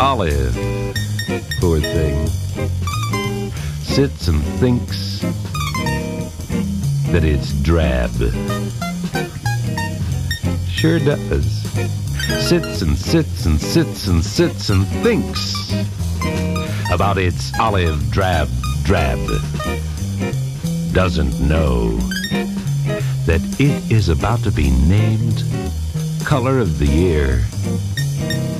Olive, poor thing, sits and thinks that it's drab. Sure does. Sits and sits and sits and sits and thinks about its olive drab drab. Doesn't know that it is about to be named Color of the Year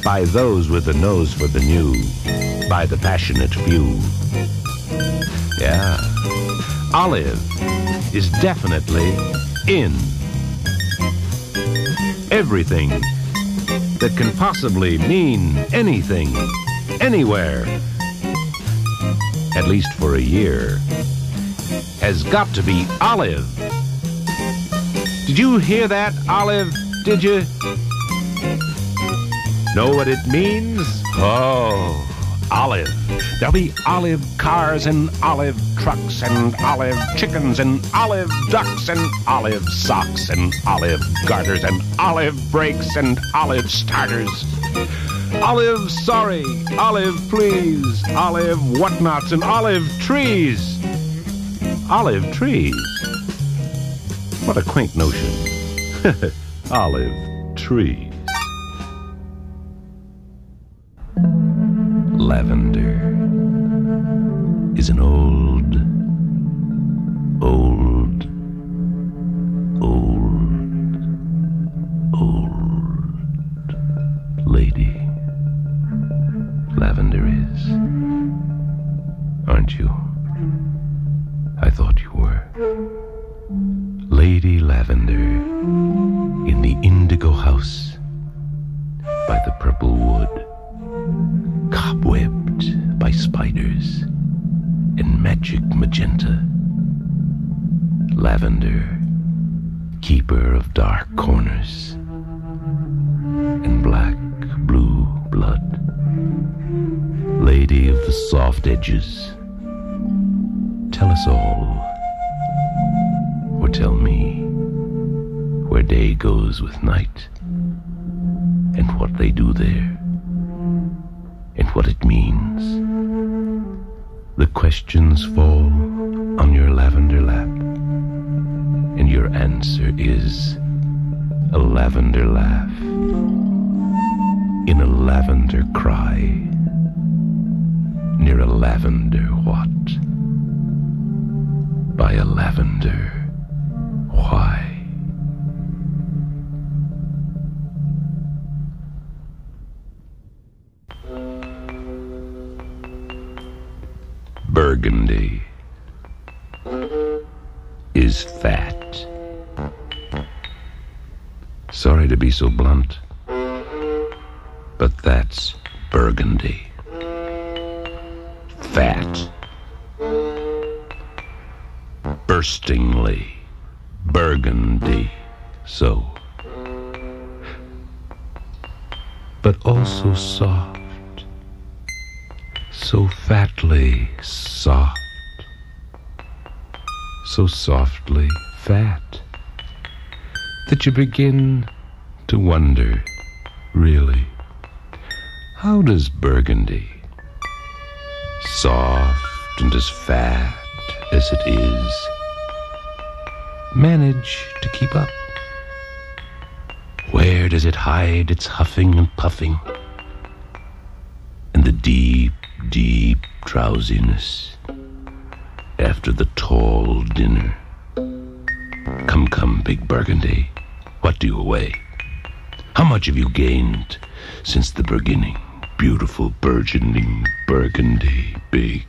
by those with a nose for the new, by the passionate few. Yeah, olive is definitely in. Everything that can possibly mean anything, anywhere, at least for a year, has got to be olive. Did you hear that, Olive? Did you? Know what it means? Oh, olive. There'll be olive cars and olive trucks and olive chickens and olive ducks and olive socks and olive garters and olive brakes and olive starters. Olive sorry, olive please, olive whatnots and olive trees. Olive trees. What a quaint notion. olive trees. Lavender is an old, old, old, old lady. Lavender is. Aren't you? I thought you were. Lady Lavender in the indigo house magenta. Lavender, keeper of dark corners and black blue blood. Lady of the soft edges. Tell us all, or tell me, where day goes with night and what they do there and what it means. The questions fall on your lavender lap, and your answer is a lavender laugh in a lavender cry near a lavender what? By a lavender why. Burgundy is fat. Sorry to be so blunt, but that's Burgundy. Fat. Burstingly Burgundy. So. But also soft so fatly soft, so softly fat, that you begin to wonder, really, how does Burgundy, soft and as fat as it is, manage to keep up? Where does it hide its huffing and puffing? And the deep deep drowsiness after the tall dinner. Come, come, big burgundy, what do you weigh? How much have you gained since the beginning? Beautiful burgeoning burgundy, big,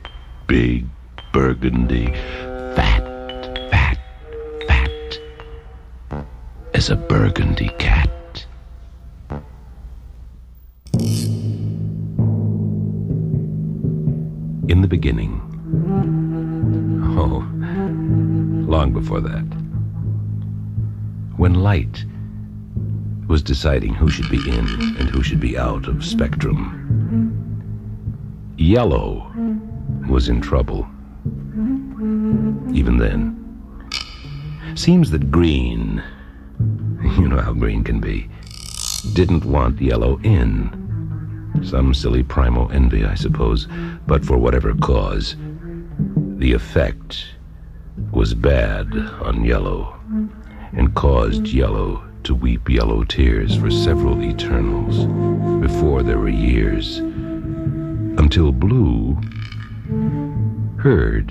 big burgundy, fat, fat, fat, as a burgundy cat. in the beginning. Oh, long before that. When light was deciding who should be in and who should be out of spectrum, yellow was in trouble. Even then. Seems that green, you know how green can be, didn't want yellow in. Some silly primal envy, I suppose, but for whatever cause, the effect was bad on Yellow and caused Yellow to weep yellow tears for several eternals before there were years, until Blue heard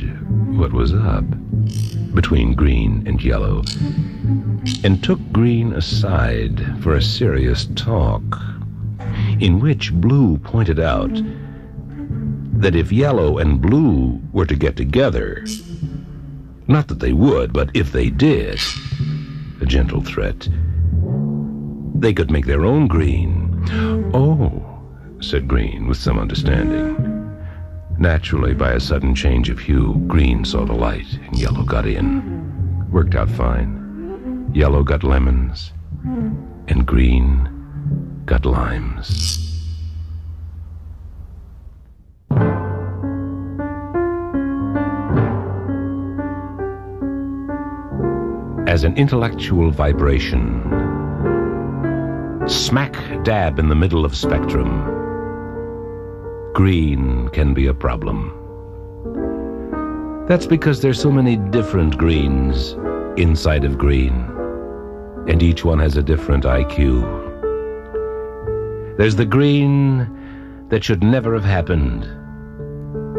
what was up between Green and Yellow and took Green aside for a serious talk in which Blue pointed out that if Yellow and Blue were to get together, not that they would, but if they did, a gentle threat, they could make their own green. Oh, said Green with some understanding. Naturally, by a sudden change of hue, Green saw the light and Yellow got in. Worked out fine. Yellow got lemons, and Green got limes. As an intellectual vibration, smack dab in the middle of spectrum, green can be a problem. That's because there's so many different greens inside of green, and each one has a different IQ. There's the green that should never have happened,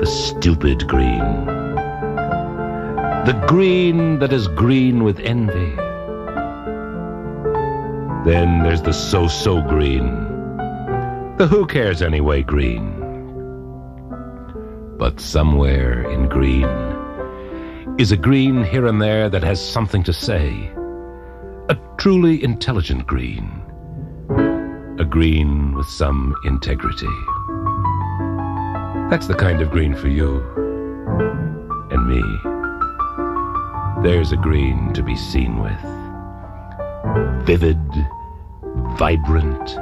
the stupid green. The green that is green with envy. Then there's the so so green. The who cares anyway green. But somewhere in green is a green here and there that has something to say. A truly intelligent green. A green with some integrity. That's the kind of green for you and me. There's a green to be seen with. Vivid, vibrant,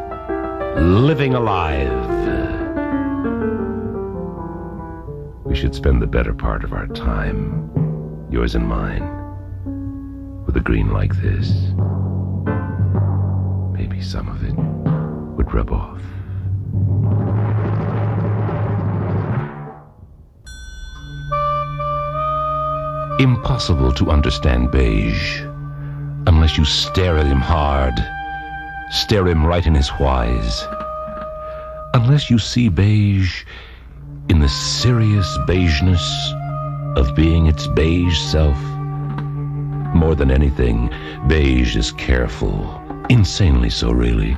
living alive. We should spend the better part of our time, yours and mine, with a green like this. Maybe some of it would rub off. Impossible to understand beige unless you stare at him hard, stare him right in his whys. Unless you see beige in the serious beigeness of being its beige self. More than anything, beige is careful, insanely so, really.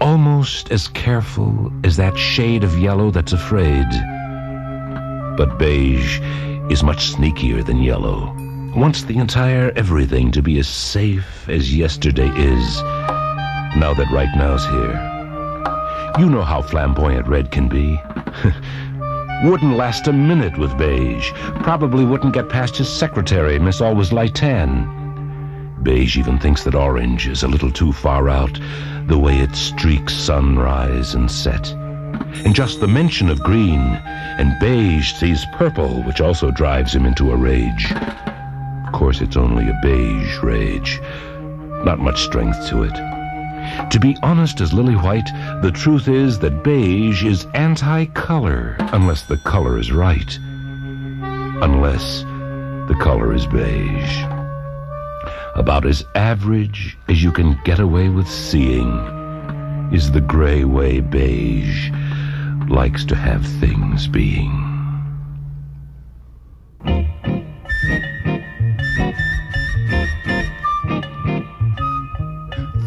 Almost as careful as that shade of yellow that's afraid. But beige is much sneakier than yellow. Wants the entire everything to be as safe as yesterday is, now that right now's here. You know how flamboyant red can be. wouldn't last a minute with beige. Probably wouldn't get past his secretary, Miss Always Light Tan. Beige even thinks that orange is a little too far out, the way it streaks sunrise and set. And just the mention of green, and beige sees purple, which also drives him into a rage. Of course, it's only a beige rage. Not much strength to it. To be honest as Lily White, the truth is that beige is anti-color unless the color is right. Unless the color is beige. About as average as you can get away with seeing is the gray way beige likes to have things being.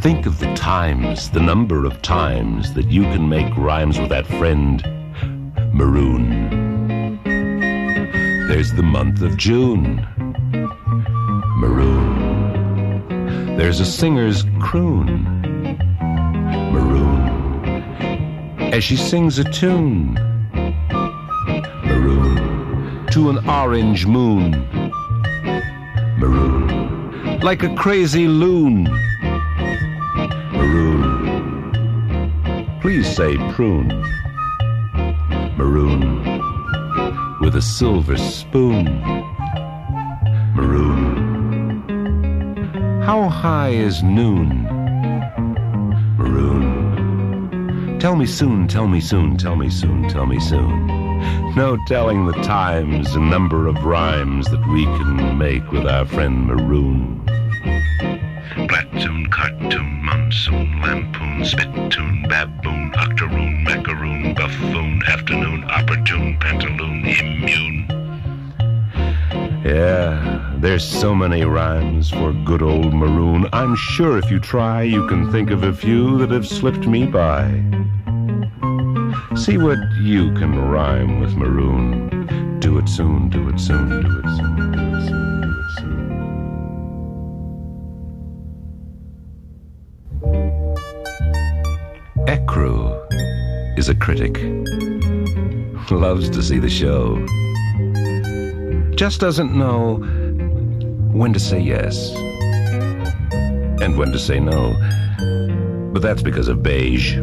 Think of the times, the number of times that you can make rhymes with that friend, Maroon. There's the month of June, Maroon. There's a singer's croon, Maroon. As she sings a tune, Maroon. To an orange moon, Maroon. Like a crazy loon. Maroon. Please say prune. Maroon. With a silver spoon. Maroon. How high is noon? Tell me soon, tell me soon, tell me soon, tell me soon. No telling the times and number of rhymes that we can make with our friend Maroon. Platoon, cartoon, monsoon, lampoon, spittoon, baboon, octoroon, macaroon, buffoon, afternoon, opportune, pantaloon, immune. Yeah, there's so many rhymes for good old Maroon. I'm sure if you try, you can think of a few that have slipped me by. See what you can rhyme with Maroon. Do it soon, do it soon, do it soon, do it soon. Ecru is a critic. Loves to see the show. Just doesn't know when to say yes and when to say no. But that's because of beige.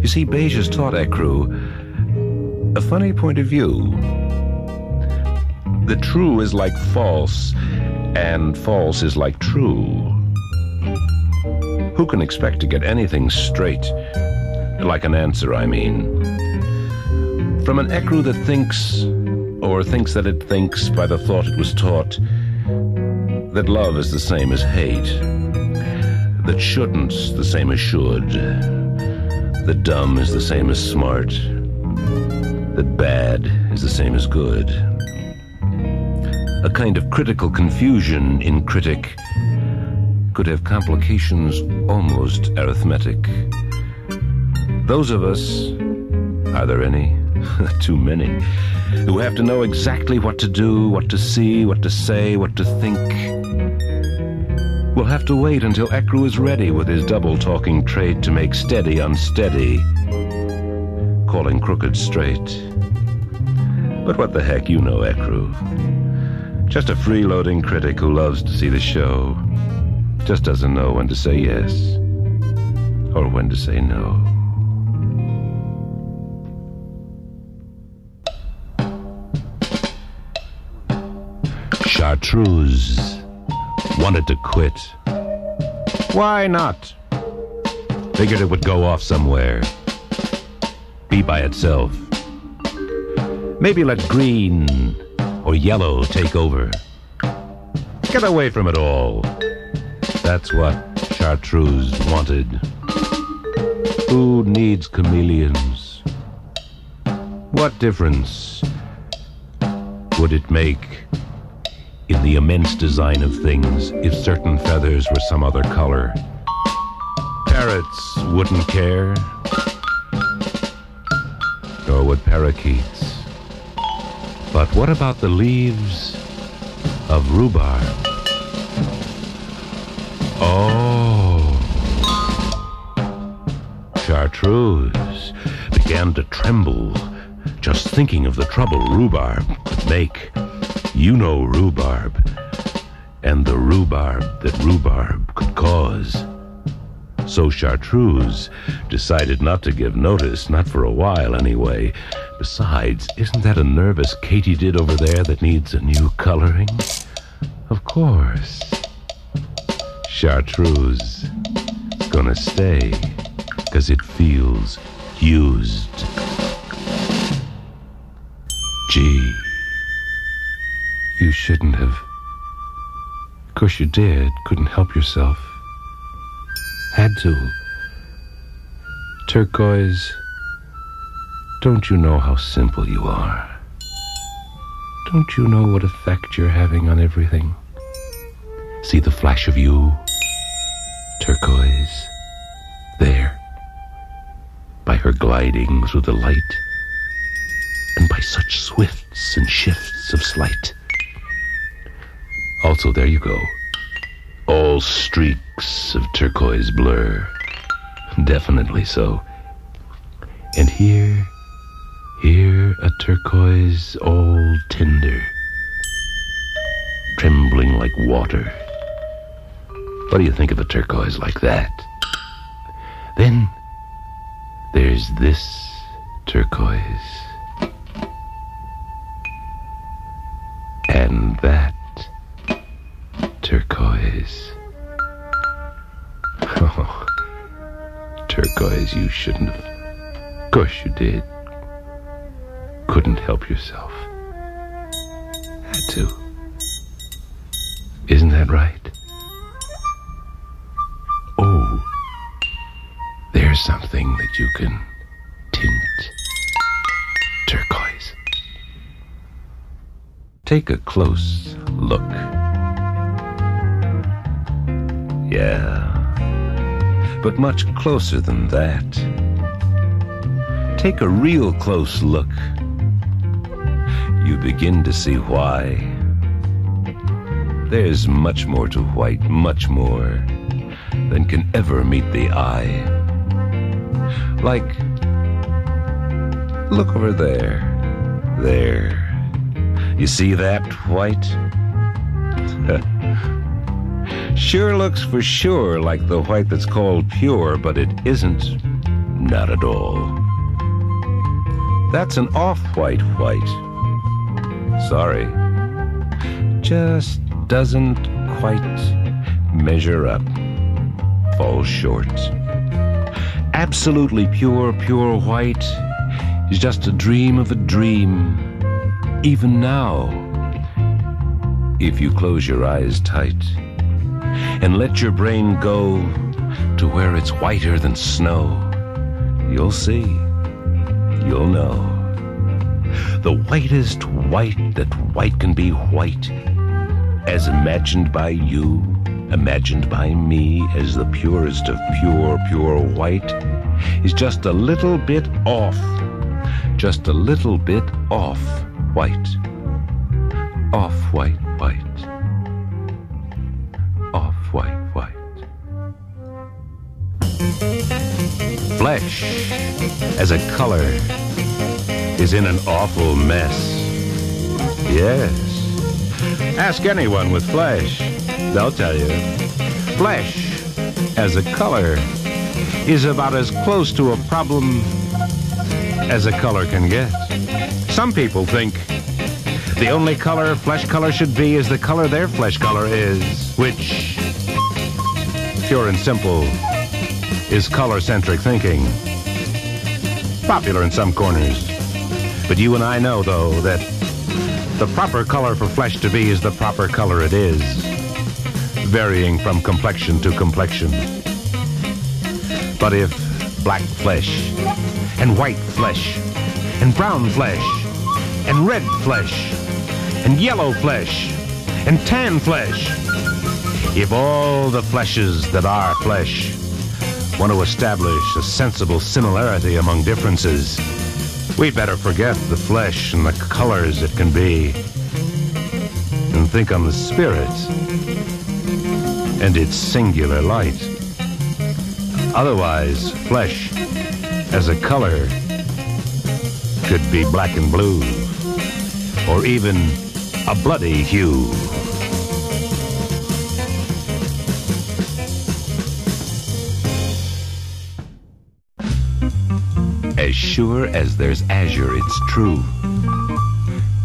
You see, beige has taught Ecru a funny point of view. The true is like false, and false is like true. Who can expect to get anything straight? Like an answer, I mean. From an Ecru that thinks, or thinks that it thinks by the thought it was taught, that love is the same as hate, that shouldn't's the same as should, that dumb is the same as smart, that bad is the same as good. A kind of critical confusion in critic could have complications almost arithmetic. Those of us, are there any? Too many, who have to know exactly what to do, what to see, what to say, what to think. Have to wait until Ecru is ready with his double talking trait to make steady unsteady, calling crooked straight. But what the heck, you know Ecru. Just a freeloading critic who loves to see the show just doesn't know when to say yes or when to say no. Chartreuse wanted to quit. Why not? Figured it would go off somewhere. Be by itself. Maybe let green or yellow take over. Get away from it all. That's what Chartreuse wanted. Who needs chameleons? What difference would it make in the immense design of things if certain feathers were some other color? Parrots wouldn't care, nor would parakeets. But what about the leaves of rhubarb? Oh. Chartreuse began to tremble just thinking of the trouble rhubarb could make. You know rhubarb, and the rhubarb that rhubarb could cause. So Chartreuse decided not to give notice, not for a while anyway. Besides, isn't that a nervous katydid over there that needs a new coloring? Of course. Chartreuse gonna stay because it feels used. You shouldn't have. Of course you did. Couldn't help yourself. Had to. Turquoise, don't you know how simple you are? Don't you know what effect you're having on everything? See the flash of you, turquoise, there, by her gliding through the light, and by such swifts and shifts of sleight. Also, there you go, all streaks of turquoise blur, definitely so. And here, here a turquoise all tender, trembling like water. What do you think of a turquoise like that? Then there's this turquoise. And that turquoise. Oh, Turquoise, you shouldn't have. Of course you did. Couldn't help yourself. Had to. Isn't that right? Oh, there's something that you can tint turquoise. Take a close look. Yeah, but much closer than that. Take a real close look. You begin to see why. There's much more to white, much more than can ever meet the eye. Like, look over there. There. You see that white? sure looks for sure like the white that's called pure, but it isn't. Not at all. That's an off white white. Sorry. Just doesn't quite measure up. Falls short. Absolutely pure, pure white is just a dream of a dream. Even now, if you close your eyes tight and let your brain go to where it's whiter than snow, you'll see, you'll know. The whitest white that white can be white, as imagined by you, imagined by me as the purest of pure, pure white, is just a little bit off, just a little bit off white, off white, Flesh as a color is in an awful mess. Yes. Ask anyone with flesh, they'll tell you. Flesh as a color is about as close to a problem as a color can get. Some people think the only color flesh color should be is the color their flesh color is, which, pure and simple, is color centric thinking. Popular in some corners. But you and I know, though, that the proper color for flesh to be is the proper color it is, varying from complexion to complexion. But if black flesh, and white flesh, and brown flesh, and red flesh, and yellow flesh, and tan flesh, if all the fleshes that are flesh want to establish a sensible similarity among differences, we'd better forget the flesh and the colors it can be and think on the spirit and its singular light. Otherwise, flesh as a color could be black and blue or even a bloody hue. Sure as there's azure, it's true.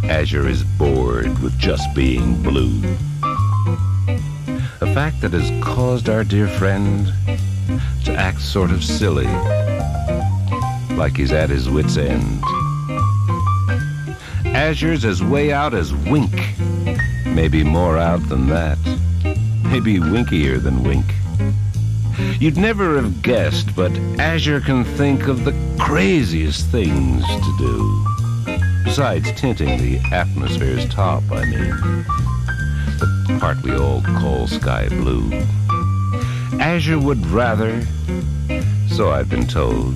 Azure is bored with just being blue. A fact that has caused our dear friend to act sort of silly, like he's at his wits' end. Azure's as way out as wink, maybe more out than that, maybe winkier than wink. You'd never have guessed, but Azure can think of the craziest things to do. Besides tinting the atmosphere's top, I mean. The part we all call sky blue. Azure would rather, so I've been told,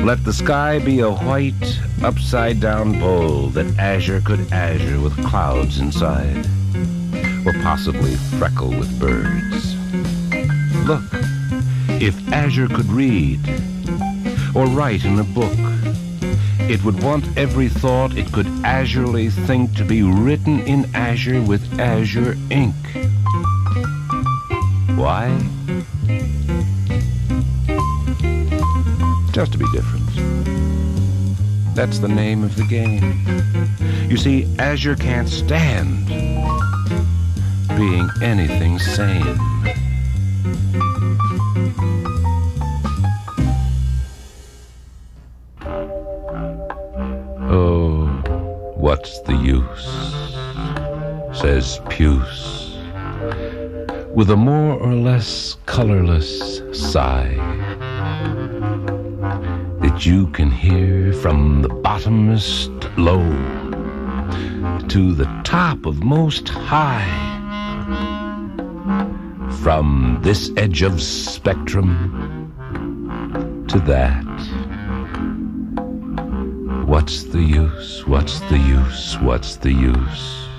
let the sky be a white, upside down bowl that Azure could azure with clouds inside, or possibly freckle with birds. Look, if Azure could read or write in a book, it would want every thought it could azurely think to be written in azure with azure ink. Why? Just to be different. That's the name of the game. You see, Azure can't stand being anything sane. With a more or less colorless sigh that you can hear from the bottomest low to the top of most high. From this edge of spectrum to that. What's the use? What's the use? What's the use?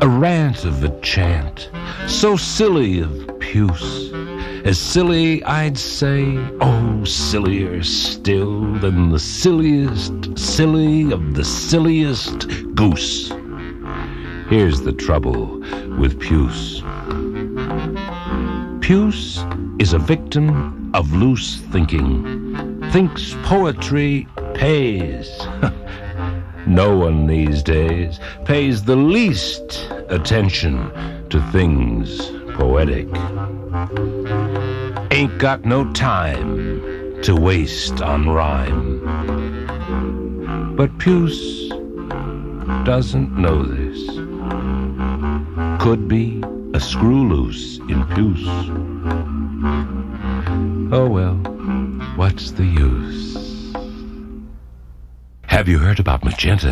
A rant of a chant, so silly of puce, as silly, I'd say, oh, sillier still than the silliest, silly of the silliest goose. Here's the trouble with puce. Puce is a victim of loose thinking, thinks poetry pays. no one these days pays the least attention to things poetic. Ain't got no time to waste on rhyme. But Puce doesn't know this. Could be a screw loose in Puce. Oh well, what's the use? Have you heard about Magenta?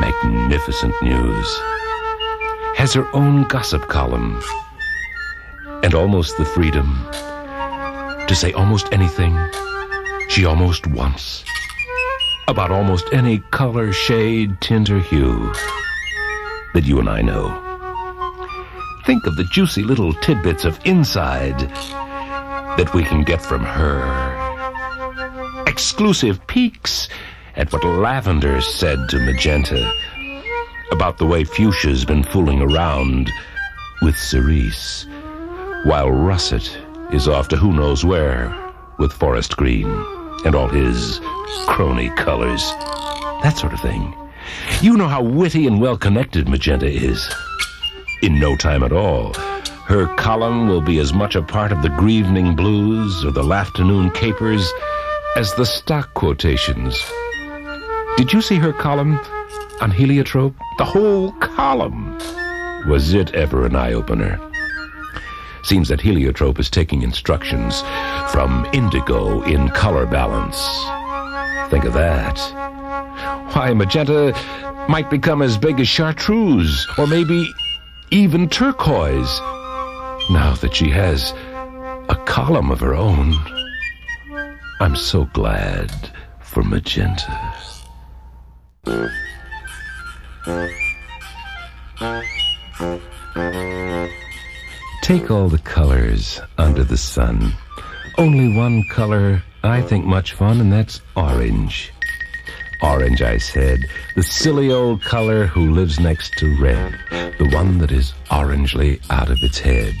Magnificent news. Has her own gossip column. And almost the freedom to say almost anything she almost wants about almost any color, shade, tint, or hue that you and I know. Think of the juicy little tidbits of inside that we can get from her exclusive peeks at what Lavender said to Magenta about the way Fuchsia's been fooling around with Cerise, while Russet is off to who knows where with Forest Green and all his crony colors. That sort of thing. You know how witty and well connected Magenta is. In no time at all, her column will be as much a part of the Grievening Blues or the Lafternoon Capers as the stock quotations. Did you see her column on heliotrope? The whole column. Was it ever an eye opener? Seems that heliotrope is taking instructions from indigo in color balance. Think of that. Why, magenta might become as big as chartreuse, or maybe even turquoise, now that she has a column of her own. I'm so glad for Magenta. Take all the colors under the sun. Only one color I think much fun, and that's orange. Orange, I said, the silly old color who lives next to red, the one that is orangely out of its head,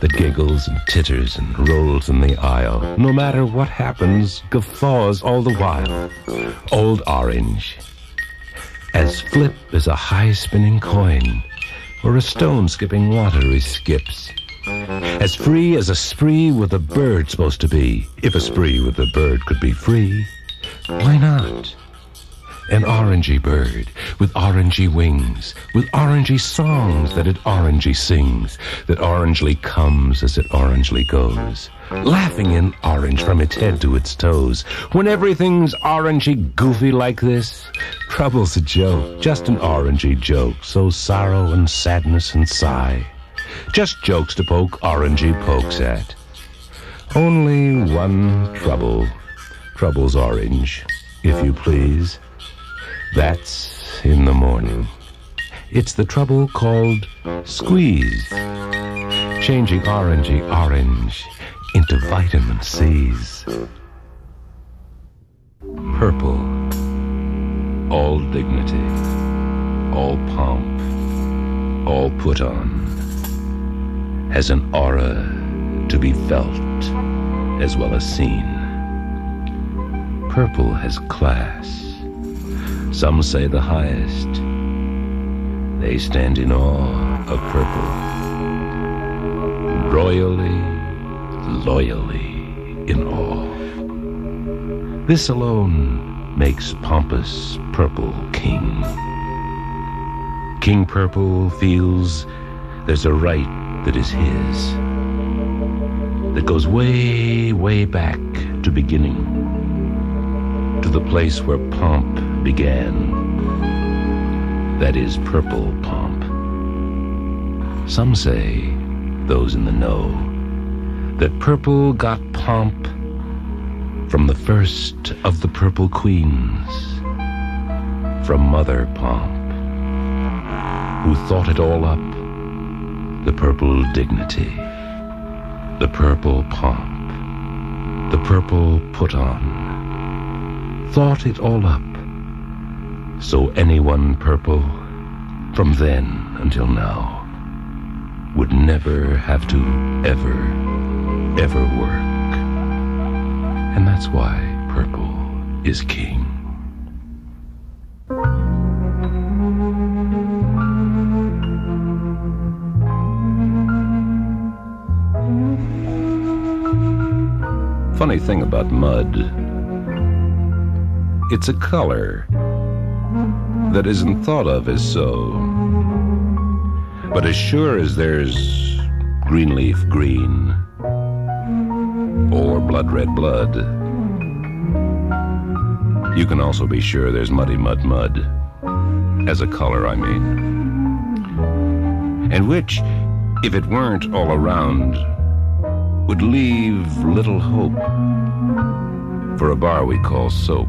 that giggles and titters and rolls in the aisle, no matter what happens, guffaws all the while. Old Orange, as flip as a high spinning coin, or a stone skipping water he skips. As free as a spree with a bird supposed to be, if a spree with a bird could be free. Why not? An orangey bird with orangey wings, with orangey songs that it orangey sings, that orangely comes as it orangely goes, laughing in orange from its head to its toes. When everything's orangey goofy like this, trouble's a joke, just an orangey joke, so sorrow and sadness and sigh. Just jokes to poke orangey pokes at. Only one trouble. Trouble's orange, if you please. That's in the morning. It's the trouble called squeeze. Changing orangey orange into vitamin C's. Purple. All dignity. All pomp. All put on. Has an aura to be felt as well as seen. Purple has class some say the highest. They stand in awe of purple, royally, loyally in awe. This alone makes pompous purple king. King Purple feels there's a right that is his, that goes way, way back to beginning, to the place where pomp began. That is purple pomp. Some say, those in the know, that purple got pomp from the first of the purple queens, from Mother Pomp, who thought it all up, the purple dignity, the purple pomp, the purple put on, thought it all up, so anyone purple, from then until now, would never have to ever, ever work. And that's why purple is king. Funny thing about mud, it's a color that isn't thought of as so. But as sure as there's green leaf green, or blood red blood. You can also be sure there's muddy mud mud. As a color, I mean. And which, if it weren't all around, would leave little hope for a bar we call soap.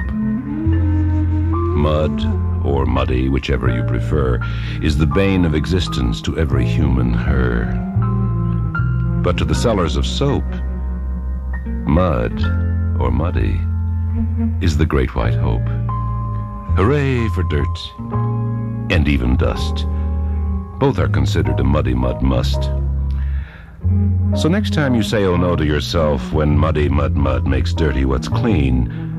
Mud, or muddy, whichever you prefer, is the bane of existence to every human her. But to the sellers of soap, Mud, or muddy, is the great white hope. Hooray for dirt and even dust. Both are considered a muddy mud must. So next time you say oh no to yourself when muddy mud mud makes dirty what's clean,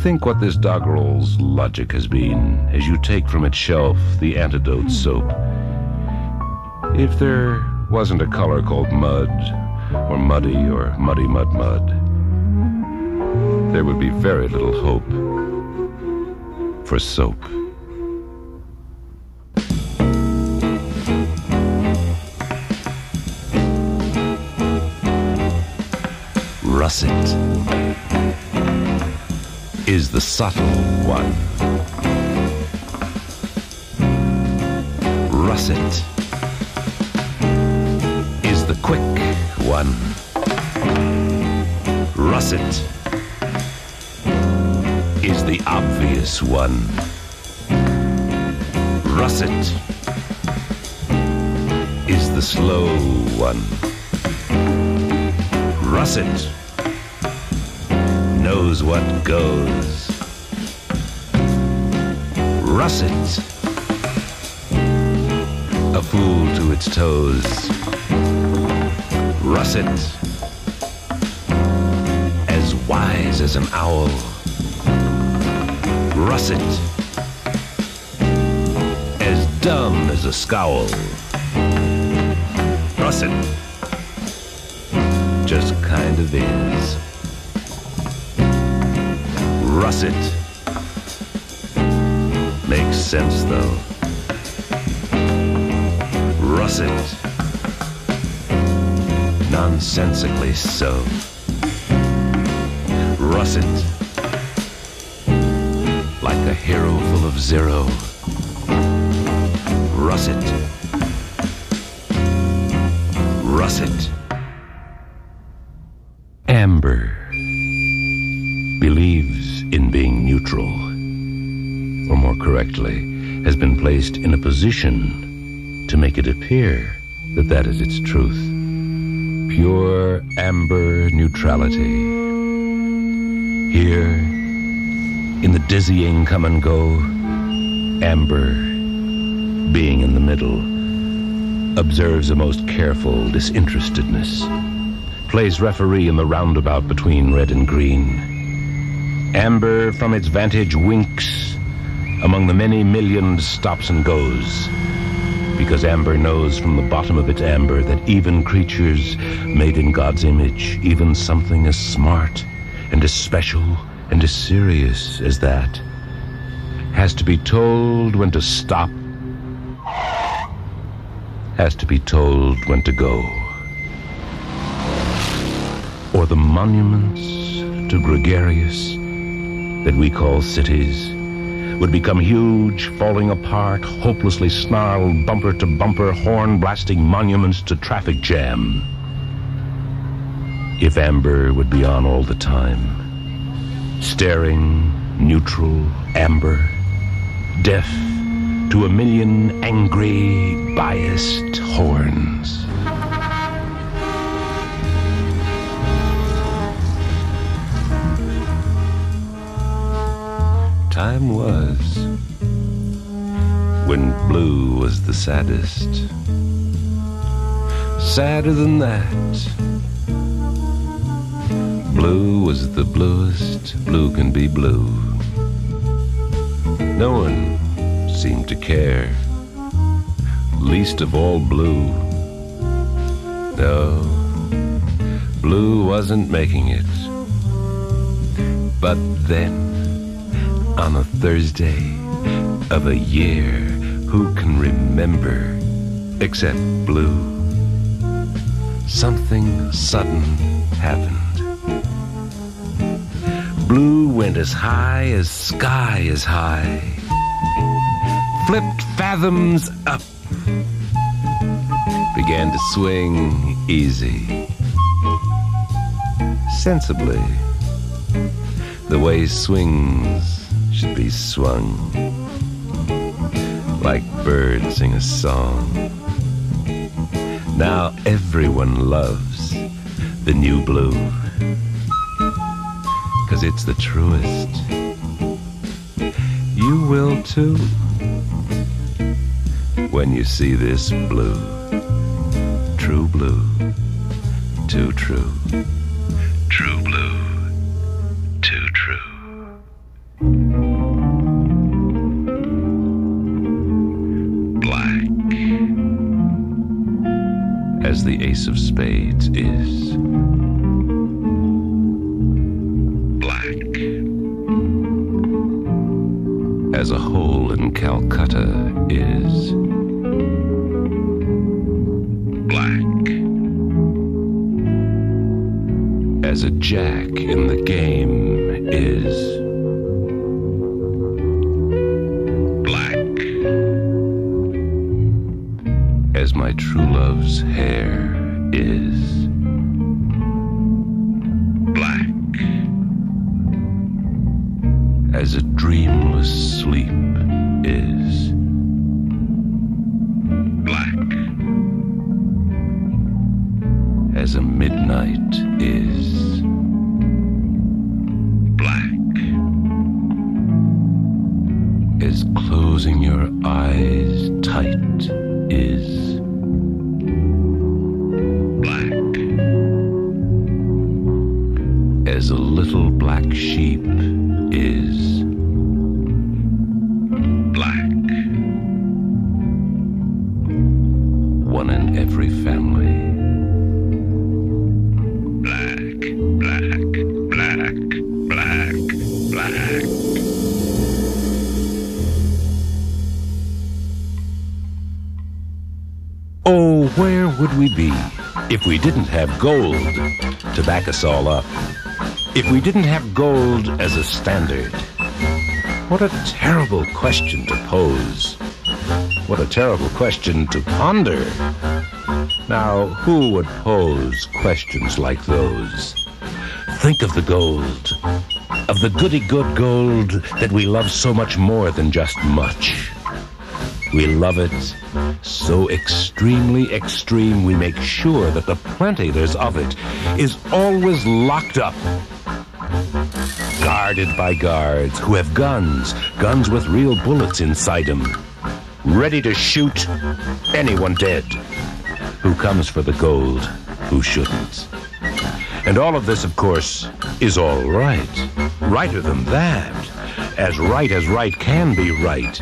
think what this doggerel's logic has been as you take from its shelf the antidote soap. If there wasn't a color called mud, or muddy or muddy mud mud, there would be very little hope for soap. Russet is the subtle one. Russet is the quick one. Russet is the obvious one. Russet is the slow one. Russet knows what goes. Russet, a fool to its toes. Russet, as wise as an owl. Russet, as dumb as a scowl. Russet, just kind of is. Russet, makes sense though. Russet nonsensically so. Russet, like a hero full of zero. Russet, russet. Has been placed in a position to make it appear that that is its truth pure amber neutrality. Here, in the dizzying come and go, amber, being in the middle, observes a most careful disinterestedness, plays referee in the roundabout between red and green. Amber, from its vantage, winks among the many millioned stops and goes because amber knows from the bottom of its amber that even creatures made in God's image, even something as smart and as special and as serious as that, has to be told when to stop has to be told when to go. Or the monuments to gregarious that we call cities would become huge, falling apart, hopelessly snarled, bumper to bumper, horn blasting monuments to traffic jam. If amber would be on all the time, staring, neutral, amber, deaf to a million angry, biased horns. Time was when blue was the saddest. Sadder than that. Blue was the bluest, blue can be blue. No one seemed to care, least of all blue. No, blue wasn't making it. But then, on a Thursday of a year, who can remember except blue? Something sudden happened. Blue went as high as sky is high, flipped fathoms up, began to swing easy, sensibly, the way swings should be swung, like birds sing a song. Now everyone loves the new blue cause it's the truest. You will too when you see this blue. True blue, too. True ace of spades is. Little black sheep is black. One in every family. Black, black, black, black, black. Oh, where would we be if we didn't have gold to back us all up? If we didn't have gold as a standard? What a terrible question to pose. What a terrible question to ponder. Now, who would pose questions like those? Think of the gold, of the goody good gold that we love so much more than just much. We love it so extremely extreme we make sure that the plenty there's of it is always locked up guarded by guards who have guns, guns with real bullets inside them, ready to shoot anyone dead. Who comes for the gold, who shouldn't. And all of this, of course, is all right. Righter than that. As right as right can be right.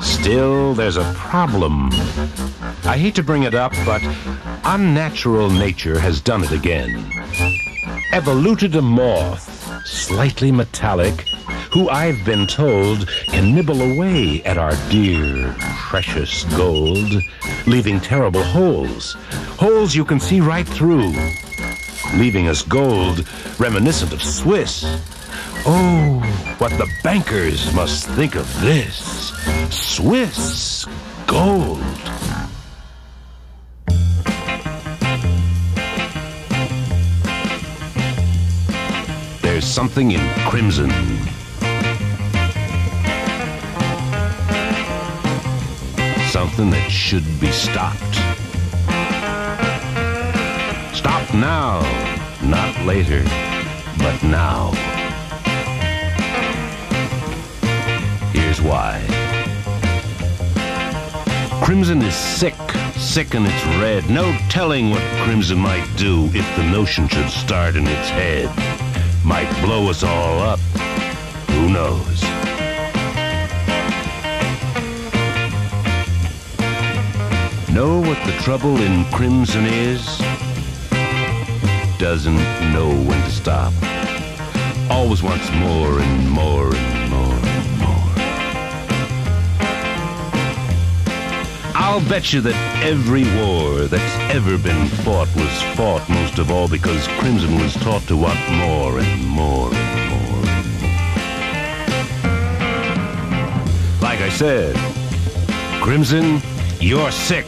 Still, there's a problem. I hate to bring it up, but unnatural nature has done it again. Evoluted a moth slightly metallic, who I've been told can nibble away at our dear, precious gold, leaving terrible holes. Holes you can see right through, leaving us gold reminiscent of Swiss. Oh, what the bankers must think of this Swiss gold. Something in crimson. Something that should be stopped. Stop now, not later, but now. Here's why. Crimson is sick, sick and it's red. No telling what crimson might do if the notion should start in its head might blow us all up. Who knows? Know what the trouble in crimson is? Doesn't know when to stop. Always wants more and more and I'll bet you that every war that's ever been fought was fought most of all because Crimson was taught to want more and more and more. Like I said, Crimson, you're sick.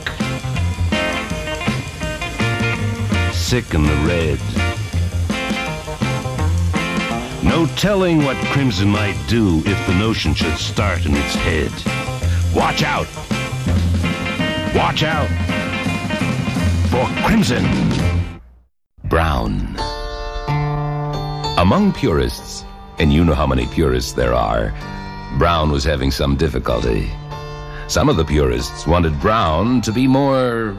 Sick in the red. No telling what Crimson might do if the notion should start in its head. Watch out! Watch out for Crimson. Brown. Among purists, and you know how many purists there are, Brown was having some difficulty. Some of the purists wanted Brown to be more.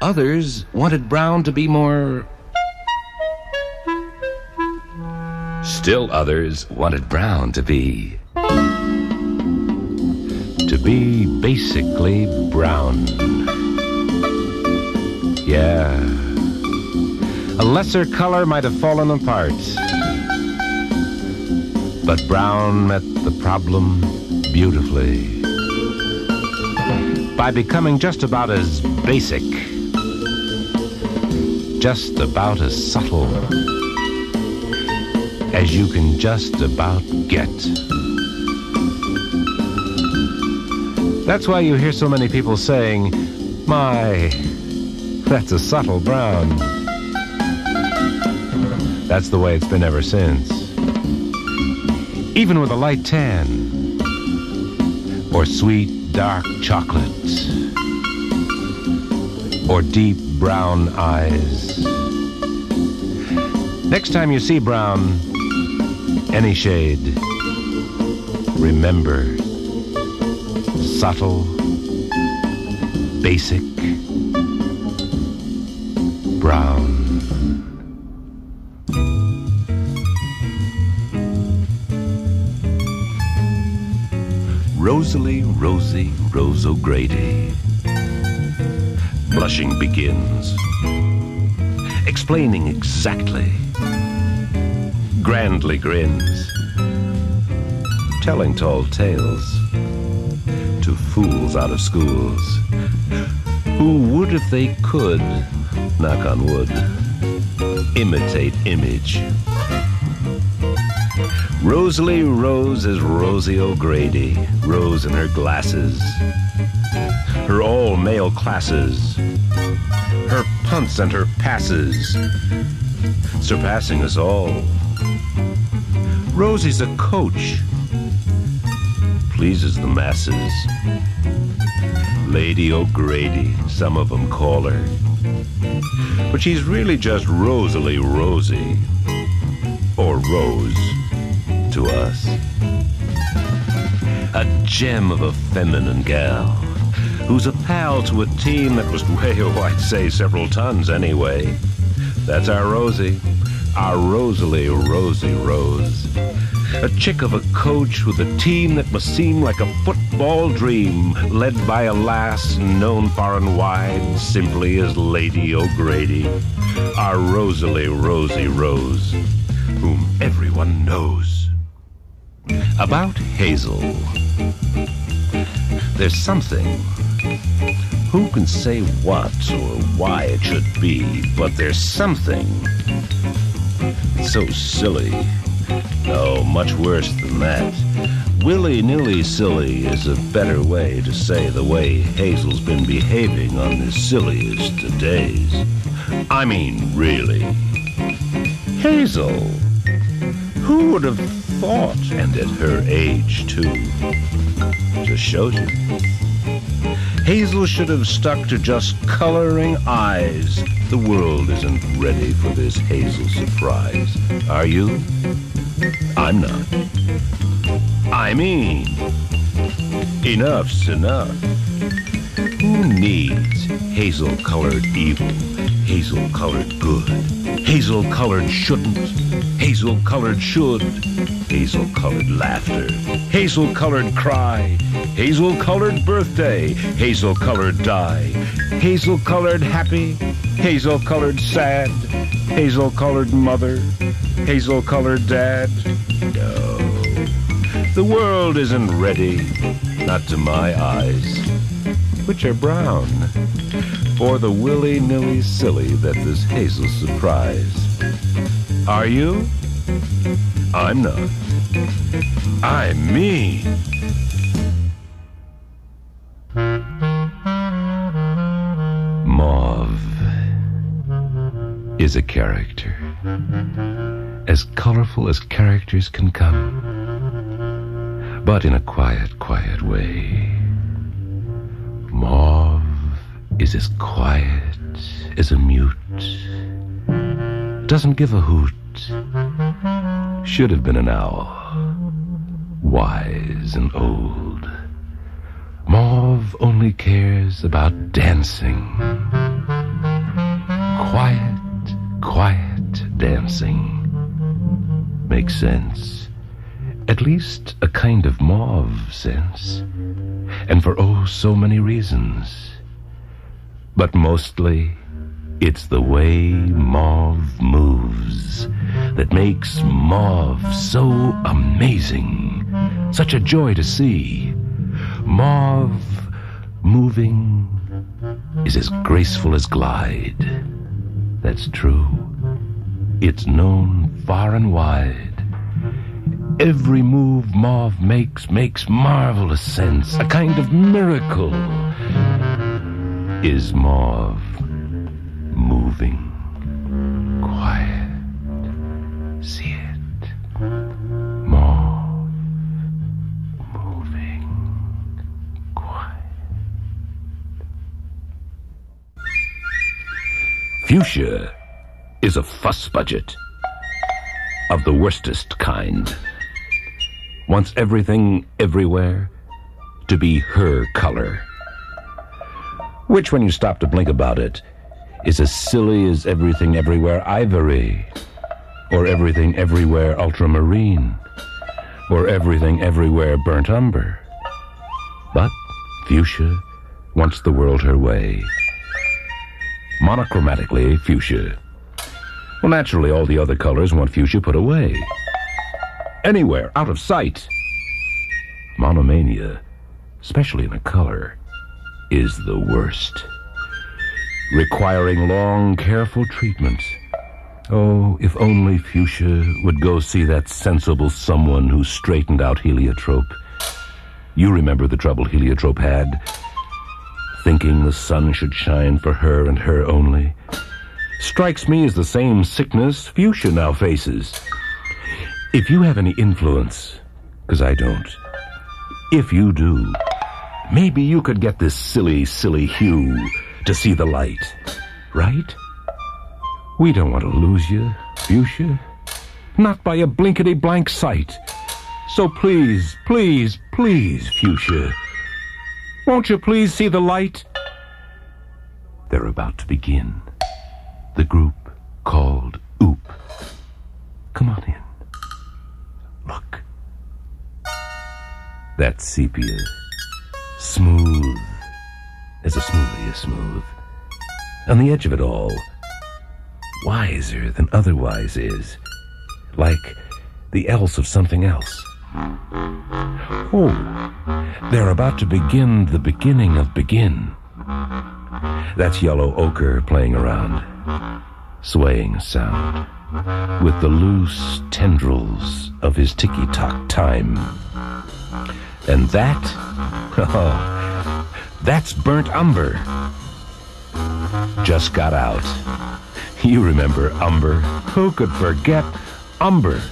Others wanted Brown to be more. Still others wanted Brown to be to be basically brown. Yeah. A lesser color might have fallen apart. But brown met the problem beautifully. By becoming just about as basic, just about as subtle as you can just about get. That's why you hear so many people saying, My, that's a subtle brown. That's the way it's been ever since. Even with a light tan, or sweet dark chocolate, or deep brown eyes. Next time you see brown, any shade, remember subtle, basic, brown. Rosalie, Rosie, Rose O'Grady. Blushing begins, explaining exactly. Grandly grins, telling tall tales fools out of schools who would if they could, knock on wood, imitate image. Rosalie Rose is Rosie O'Grady, Rose in her glasses, her all male classes, her punts and her passes, surpassing us all. Rosie's a coach, pleases the masses. Lady O'Grady, some of them call her. But she's really just Rosalie Rosie, or Rose to us. A gem of a feminine gal, who's a pal to a team that was way, oh, I'd say several tons anyway. That's our Rosie, our Rosalie Rosie Rose. A chick of a coach with a team that must seem like a football dream, led by a lass known far and wide simply as Lady O'Grady. Our Rosalie Rosie Rose. whom everyone knows. About Hazel. There's something. Who can say what or why it should be, but there's something. So silly. No, much worse than that. Willy nilly silly is a better way to say the way Hazel's been behaving on the silliest of days. I mean, really. Hazel! Who would have thought, and at her age, too? Just shows you. Hazel should have stuck to just coloring eyes. The world isn't ready for this Hazel surprise. Are you? I'm not. I mean, enough's enough. Who needs hazel colored evil, hazel colored good, hazel colored shouldn't, hazel colored should, hazel colored laughter, hazel colored cry, hazel colored birthday, hazel colored die, hazel colored happy, hazel colored sad, hazel colored mother, hazel colored dad? The world isn't ready, not to my eyes, which are brown, for the willy nilly silly that this hazel surprise. Are you? I'm not. I mean. Mauve is a character. As colorful as characters can come. But in a quiet, quiet way. Mauve is as quiet as a mute. Doesn't give a hoot. Should have been an owl. Wise and old. Mauve only cares about dancing. Quiet, quiet dancing. Makes sense. At least a kind of mauve sense. And for oh so many reasons. But mostly, it's the way mauve moves that makes mauve so amazing. Such a joy to see. Mauve moving is as graceful as glide. That's true. It's known far and wide. Every move Mauve makes makes marvelous sense, a kind of miracle. Is Mauve moving quiet? See it. Mauve moving quiet. Fuchsia is a fuss budget of the worstest kind. Wants everything everywhere to be her color. Which, when you stop to blink about it, is as silly as everything everywhere ivory, or everything everywhere ultramarine, or everything everywhere burnt umber. But fuchsia wants the world her way. Monochromatically fuchsia. Well, naturally, all the other colors want fuchsia put away. Anywhere, out of sight. Monomania, especially in a color, is the worst. Requiring long, careful treatment. Oh, if only Fuchsia would go see that sensible someone who straightened out Heliotrope. You remember the trouble Heliotrope had, thinking the sun should shine for her and her only. Strikes me as the same sickness Fuchsia now faces. If you have any influence, because I don't, if you do, maybe you could get this silly, silly hue to see the light, right? We don't want to lose you, Fuchsia. Not by a blinkety blank sight. So please, please, please, Fuchsia. Won't you please see the light? They're about to begin. The group called That sepia. Smooth. As a smoothie is smooth. On the edge of it all. Wiser than otherwise is. like the else of something else. Oh, they're about to begin the beginning of begin. That's yellow ochre playing around, swaying sound with the loose tendrils of his ticky tock time. And that, oh, that's burnt umber. Just got out. You remember Umber. Who could forget Umber?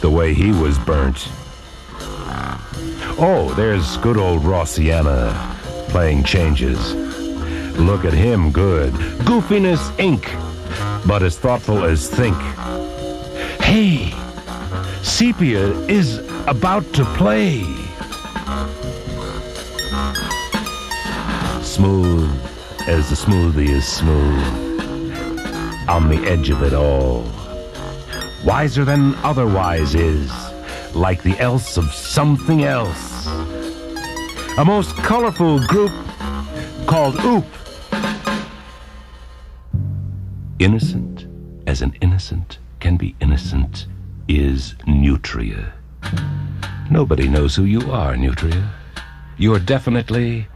The way he was burnt. Oh, there's good old Rossiana playing changes. Look at him, good. Goofiness Inc., but as thoughtful as think. Hey, Sepia is about to play. Smooth as the smoothie is smooth on the edge of it all. Wiser than otherwise is, like the else of something else. A most colorful group called Oop. Innocent as an innocent can be innocent is Nutria. Nobody knows who you are, Nutria. You're definitely,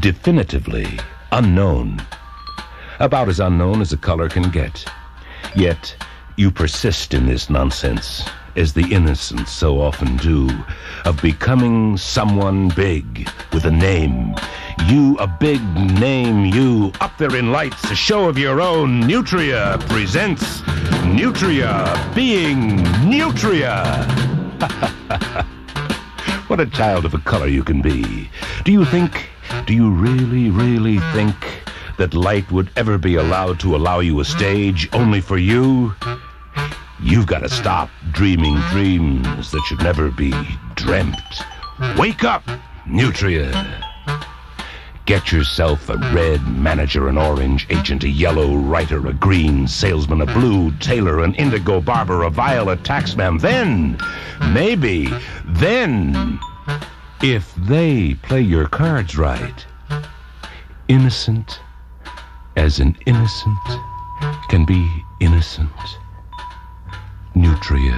definitively unknown about as unknown as a color can get. Yet, you persist in this nonsense, as the innocent so often do, of becoming someone big with a name. You, a big name, you, up there in lights, a show of your own. Nutria presents Nutria being Nutria. what a child of a color you can be. Do you think, do you really, really think that light would ever be allowed to allow you a stage only for you? You've got to stop dreaming dreams that should never be dreamt. Wake up, Nutria. Get yourself a red manager, an orange agent, a yellow writer, a green salesman, a blue tailor, an indigo barber, a violet taxman. Then, maybe, then, if they play your cards right, innocent as an innocent can be innocent. Nutria,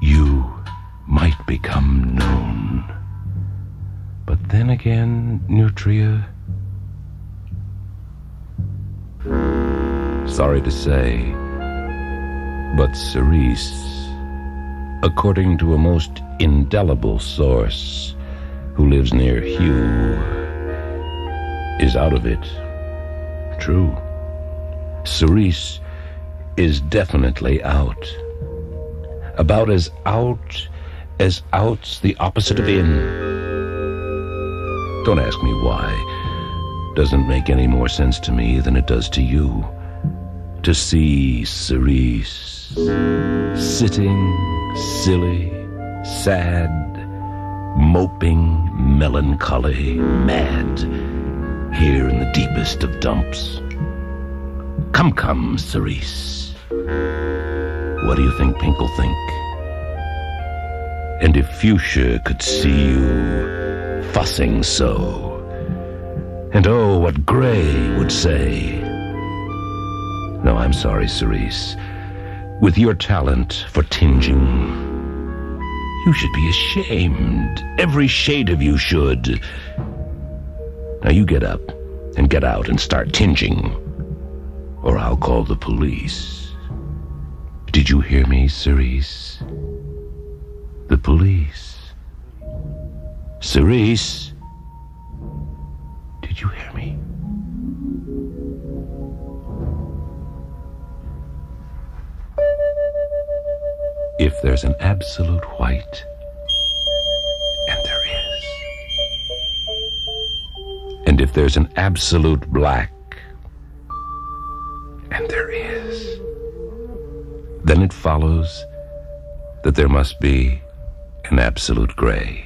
you might become known. But then again, Nutria, sorry to say, but Cerise, according to a most indelible source who lives near Hugh, is out of it. True. Cerise is definitely out. About as out as out's the opposite of in. Don't ask me why. Doesn't make any more sense to me than it does to you. To see Cerise sitting, silly, sad, moping, melancholy, mad here in the deepest of dumps. Come, come, Cerise. What do you think Pink'll think? And if Fuchsia could see you fussing so, and oh, what Gray would say. No, I'm sorry, Cerise. With your talent for tinging, you should be ashamed. Every shade of you should. Now you get up and get out and start tinging, or I'll call the police. Did you hear me, Cerise? The police. Cerise? Did you hear me? There's an absolute white, and there is, and if there's an absolute black, and there is, then it follows that there must be an absolute gray.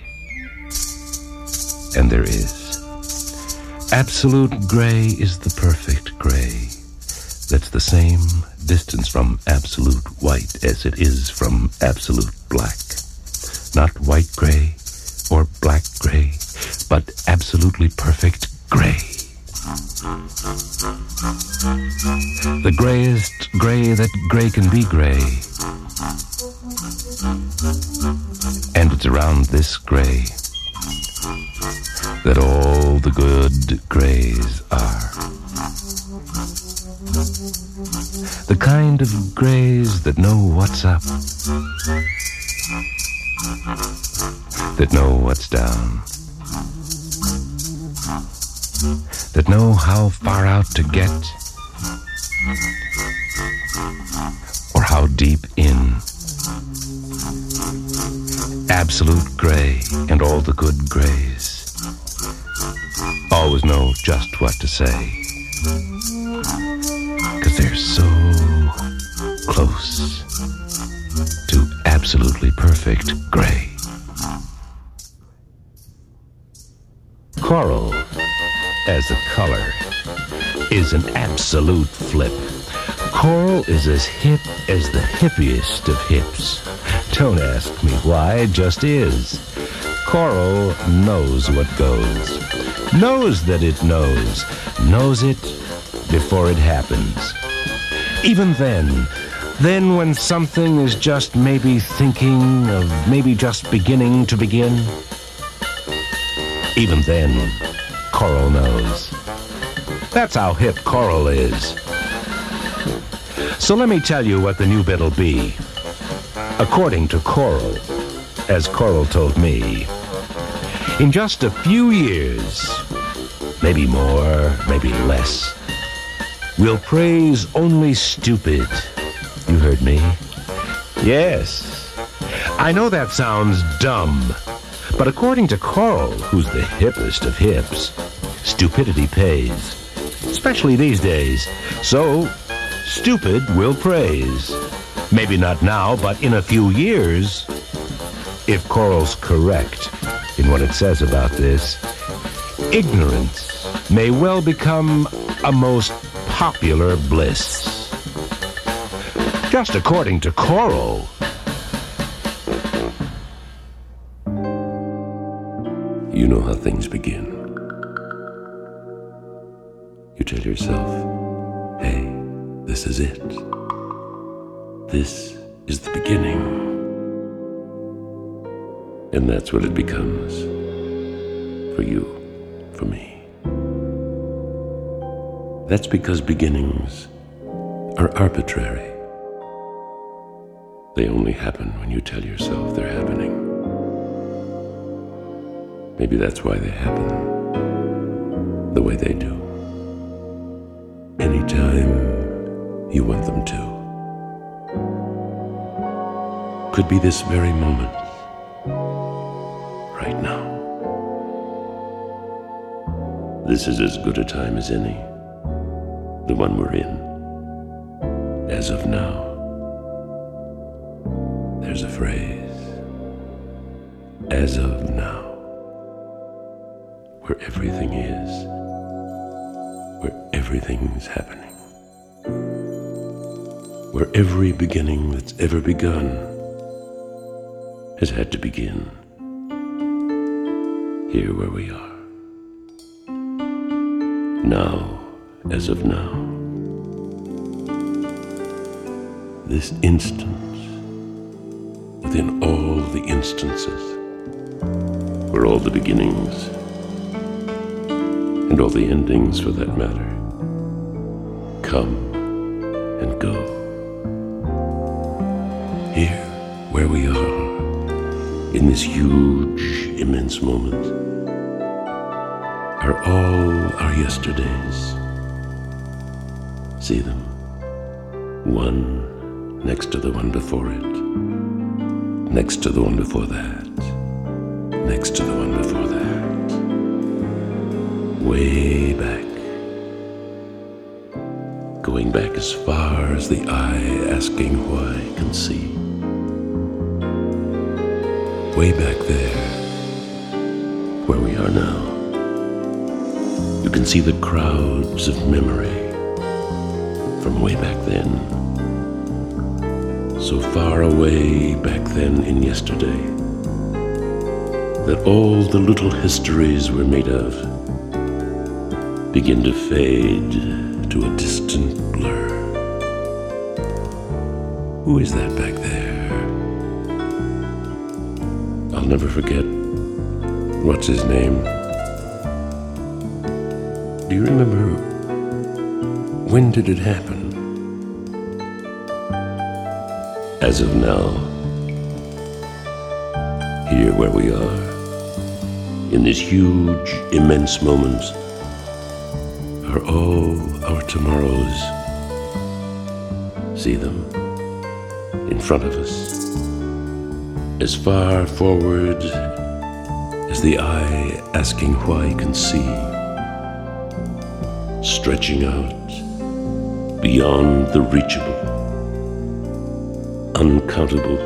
And there is. Absolute gray is the perfect gray. That's the same distance from absolute white as it is from absolute black. Not white gray or black gray, but absolutely perfect gray. The grayest gray that gray can be gray. And it's around this gray that all the good grays are. The kind of grays that know what's up, that know what's down, that know how far out to get, or how deep in. Absolute gray and all the good grays always know just what to say. Close to absolutely perfect gray. Coral, as a color, is an absolute flip. Coral is as hip as the hippiest of hips. Don't ask me why, it just is. Coral knows what goes. Knows that it knows. Knows it before it happens. Even then, then when something is just maybe thinking of maybe just beginning to begin, even then, Coral knows. That's how hip Coral is. So let me tell you what the new bit'll be. According to Coral, as Coral told me, in just a few years, maybe more, maybe less, we'll praise only stupid. You heard me? Yes. I know that sounds dumb, but according to Coral, who's the hippest of hips, stupidity pays, especially these days. So, stupid will praise. Maybe not now, but in a few years, if Coral's correct in what it says about this, ignorance may well become a most popular bliss. Just according to Coral. You know how things begin. You tell yourself, hey, this is it. This is the beginning. And that's what it becomes. For you, for me. That's because beginnings are arbitrary. They only happen when you tell yourself they're happening. Maybe that's why they happen the way they do. Anytime you want them to. Could be this very moment, right now. This is as good a time as any, the one we're in, as of now. There's a phrase, as of now where everything is, where everything's happening, where every beginning that's ever begun has had to begin here where we are. Now, as of now, this the instances, where all the beginnings and all the endings for that matter, come and go. Here, where we are, in this huge, immense moment, are all our yesterdays. See them, one next to the one before it, next to the one before that, next to the one before that way back. Going back as far as the eye asking why can see. Way back there, where we are now, you can see the crowds of memory from way back then. So far away back then in yesterday, that all the little histories were made of begin to fade to a distant blur. Who is that back there? I'll never forget. What's his name? Do you remember when did it happen? As of now, here where we are, in this huge, immense moment, are all our tomorrows. See them in front of us, as far forward as the eye asking why can see, stretching out beyond the reachable, uncountable,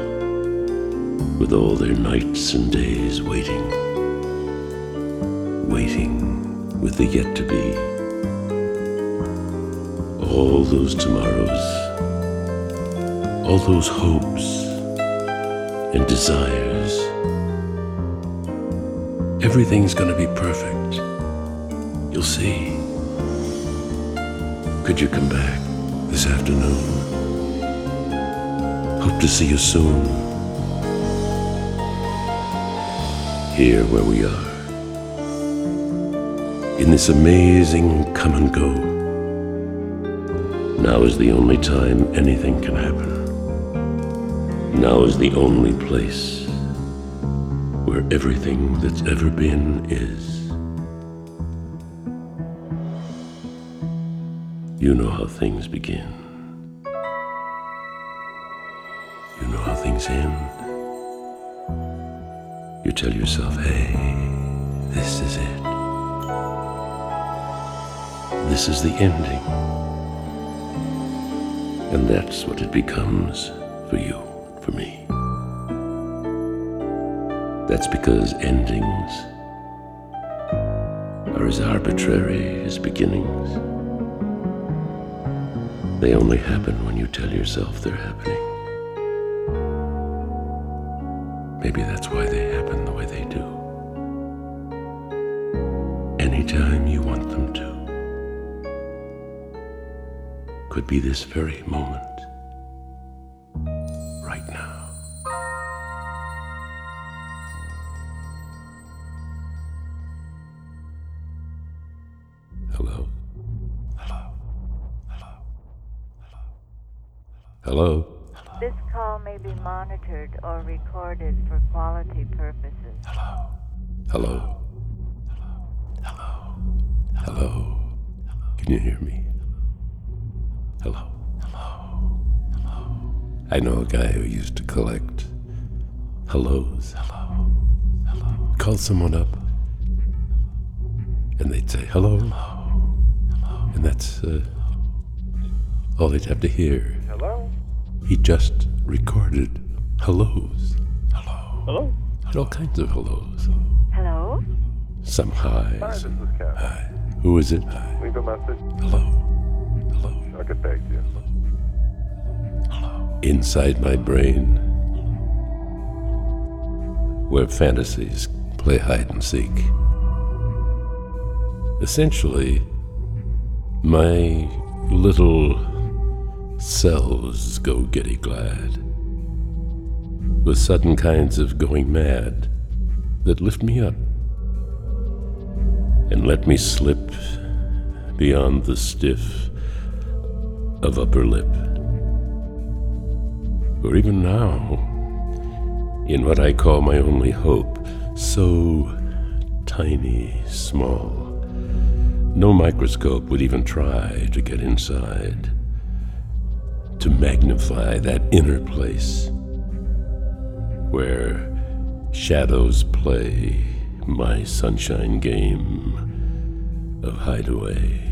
with all their nights and days waiting, waiting with the yet to be. All those tomorrows, all those hopes and desires. Everything's gonna be perfect. You'll see. Could you come back this afternoon? Hope to see you soon. Here where we are. In this amazing come and go. Now is the only time anything can happen. Now is the only place where everything that's ever been is. You know how things begin. Tell yourself, hey, this is it. This is the ending. And that's what it becomes for you, for me. That's because endings are as arbitrary as beginnings. They only happen when you tell yourself they're happening. Maybe that's why Could be this very moment. Right now. Hello? Hello? Hello? Hello? This call may be monitored or recorded for quality purposes. Hello? Hello? Hello? Hello? Hello? Can you hear me? Hello? Hello? Hello? I know a guy who used to collect hellos. Hello? Hello? Call someone up, and they'd say hello. Hello? hello. And that's uh, all they'd have to hear. Hello? He just recorded hellos. Hello? Hello? And all kinds of hellos. Hello? Some Hi, highs. this is Ken. Hi. Who is it? Hi. Leave a message. Hello. Inside my brain, where fantasies play hide and seek. Essentially, my little selves go giddy glad, with sudden kinds of going mad that lift me up and let me slip beyond the stiff of upper lip. Or even now, in what I call my only hope, so tiny, small, no microscope would even try to get inside, to magnify that inner place where shadows play my sunshine game of hideaway.